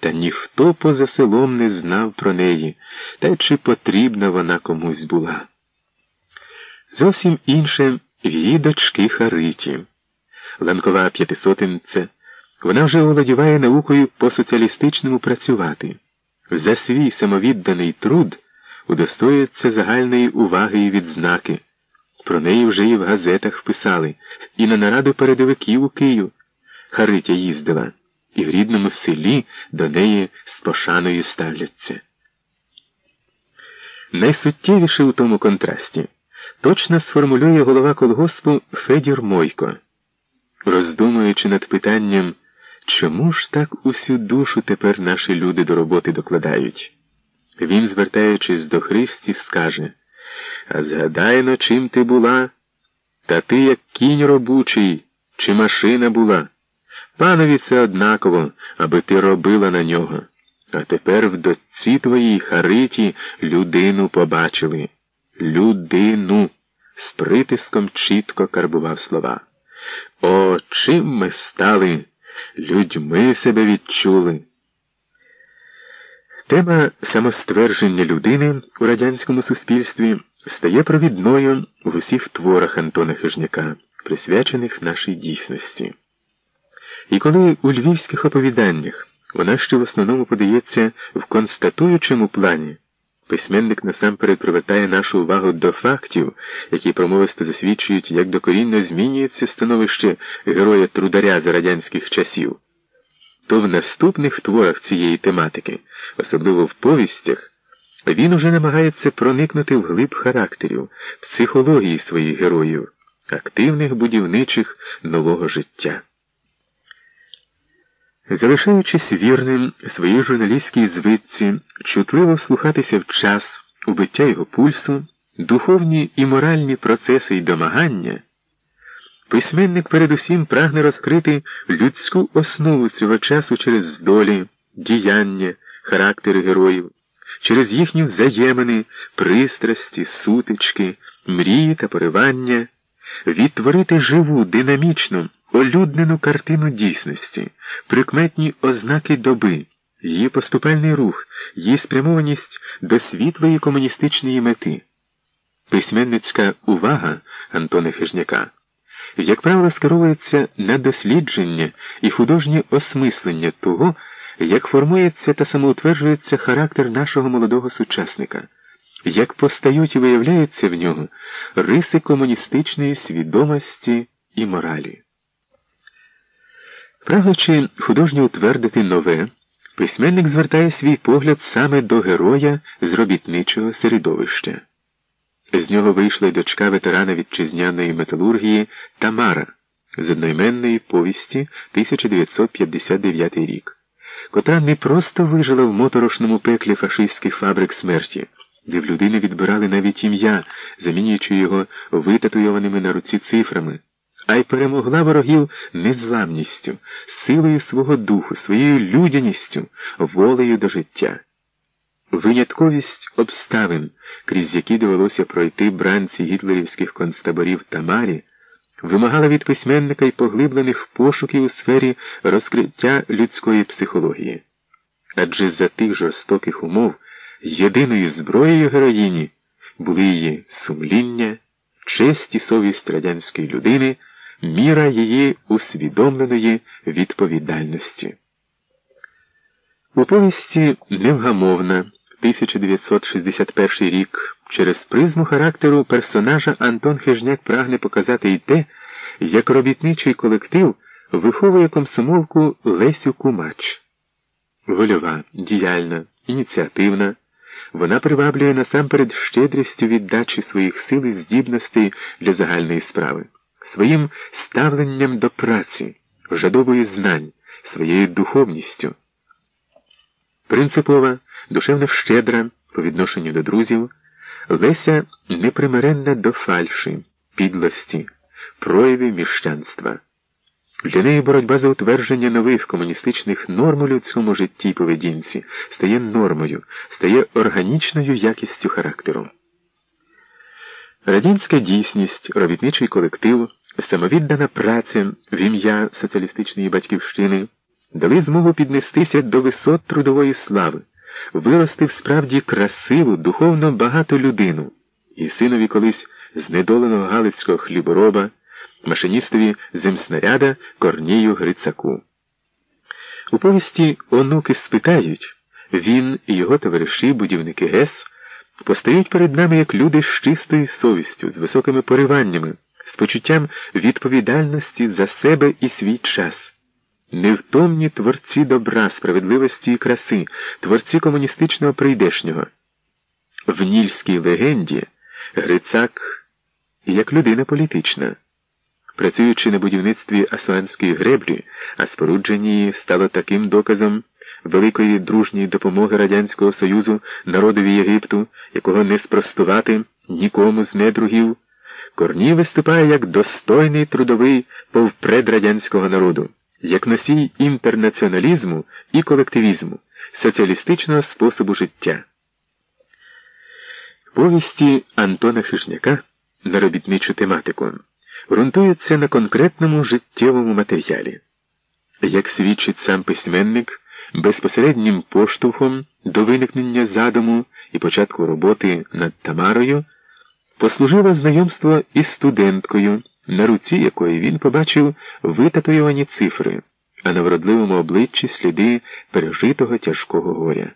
та ніхто поза селом не знав про неї, та й чи потрібна вона комусь була. Зовсім інше в її дочки Хариті. Ланкова п'ятисотинця, вона вже володіває наукою по соціалістичному працювати. За свій самовідданий труд удостоюється загальної уваги і відзнаки. Про неї вже і в газетах писали, і на нараду передовиків у Київ Харитя їздила, і в рідному селі до неї з пошаною ставляться. Найсуттєвіше у тому контрасті точно сформулює голова колгоспу Федір Мойко, роздумуючи над питанням, чому ж так усю душу тепер наші люди до роботи докладають. Він, звертаючись до Христі, скаже А згадайно, чим ти була, та ти, як кінь робучий, чи машина була. Панові це однаково, аби ти робила на нього. А тепер в дочці твоїй Хариті людину побачили. Людину. З притиском чітко карбував слова. О, чим ми стали? Людьми себе відчули. Тема самоствердження людини у радянському суспільстві стає провідною в усіх творах Антона Хижняка, присвячених нашій дійсності. І коли у львівських оповіданнях вона ще в основному подається в констатуючому плані, письменник насамперед привертає нашу увагу до фактів, які промовисто засвідчують, як докорінно змінюється становище героя трударя за радянських часів то в наступних творах цієї тематики, особливо в повістях, він уже намагається проникнути в глиб характерів, психології своїх героїв, активних будівничих нового життя. Залишаючись вірним своїй журналістській звитці, чутливо вслухатися в час, у биття його пульсу, духовні і моральні процеси й домагання. Письменник передусім прагне розкрити людську основу цього часу через здолі, діяння, характери героїв, через їхні взаємини, пристрасті, сутички, мрії та поривання, відтворити живу, динамічну, олюднену картину дійсності, прикметні ознаки доби, її поступальний рух, її спрямованість до світлої комуністичної мети. Письменницька увага Антона Хижняка як правило, скеровується на дослідження і художнє осмислення того, як формується та самоутверджується характер нашого молодого сучасника, як постають і виявляються в нього риси комуністичної свідомості і моралі. Прагнучи художньо утвердити нове, письменник звертає свій погляд саме до героя з робітничого середовища. З нього вийшла й дочка ветерана вітчизняної металургії Тамара з одноіменної повісті 1959 рік, котра не просто вижила в моторошному пеклі фашистських фабрик смерті, де в людини відбирали навіть ім'я, замінюючи його витатуйованими на руці цифрами, а й перемогла ворогів незламністю, силою свого духу, своєю людяністю, волею до життя. Винятковість обставин, крізь які довелося пройти бранці гітлерівських концтаборів Тамарі, вимагала від письменника й поглиблених пошуків у сфері розкриття людської психології. Адже за тих жорстоких умов єдиною зброєю героїні були її сумління, честь і совість радянської людини, міра її усвідомленої відповідальності. У повісті невгамовна. 1961 рік через призму характеру персонажа Антон Хижняк прагне показати й те, як робітничий колектив виховує комсомолку Лесю Кумач. Вольова, діяльна, ініціативна, вона приваблює насамперед щедрістю віддачі своїх сил і здібностей для загальної справи, своїм ставленням до праці, жадобою знань, своєю духовністю. Принципова душевно щедра по відношенню до друзів, Леся непримиренна до фальші, підлості, проявів міщанства. Для неї боротьба за утвердження нових комуністичних норм у людському житті й поведінці стає нормою, стає органічною якістю характеру. Радянська дійсність, робітничий колектив, самовіддана праця в ім'я соціалістичної батьківщини дали змогу піднестися до висот трудової слави, виростив справді красиву, духовно багату людину, і синові колись знедоленого галицького хлібороба, машиністові земснаряда Корнію Грицаку. У повісті онуки спитають, він і його товариші, будівники ГЕС, постають перед нами як люди з чистою совістю, з високими пориваннями, з почуттям відповідальності за себе і свій час. Невтомні творці добра, справедливості і краси, творці комуністичного прийдешнього. В нільській легенді Грицак як людина політична. Працюючи на будівництві Асуанської греблі, а спорудження її стало таким доказом великої дружньої допомоги Радянського Союзу народові Єгипту, якого не спростувати нікому з недругів, Корній виступає як достойний трудовий повпред радянського народу, як носій інтернаціоналізму і колективізму, соціалістичного способу життя. Повісті Антона Хижняка на робітничу тематику ґрунтуються на конкретному життєвому матеріалі. Як свідчить сам письменник, безпосереднім поштовхом до виникнення задуму і початку роботи над Тамарою послужило знайомство із студенткою, на руці якої він побачив витатуювані цифри, а на вродливому обличчі сліди пережитого тяжкого горя.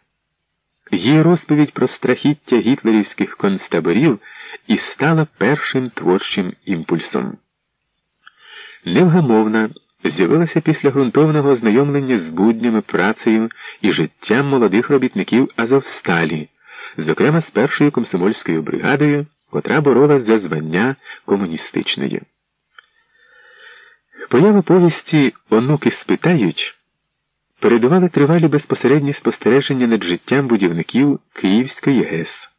Її розповідь про страхіття гітлерівських концтаборів і стала першим творчим імпульсом. Невгамовна з'явилася після ґрунтовного ознайомлення з буднями працею і життям молодих робітників Азовсталі, зокрема з першою комсомольською бригадою, котра боролась за звання комуністичної. Поява повісті онуки спитають передували тривалі безпосередні спостереження над життям будівників Київської ГЕС.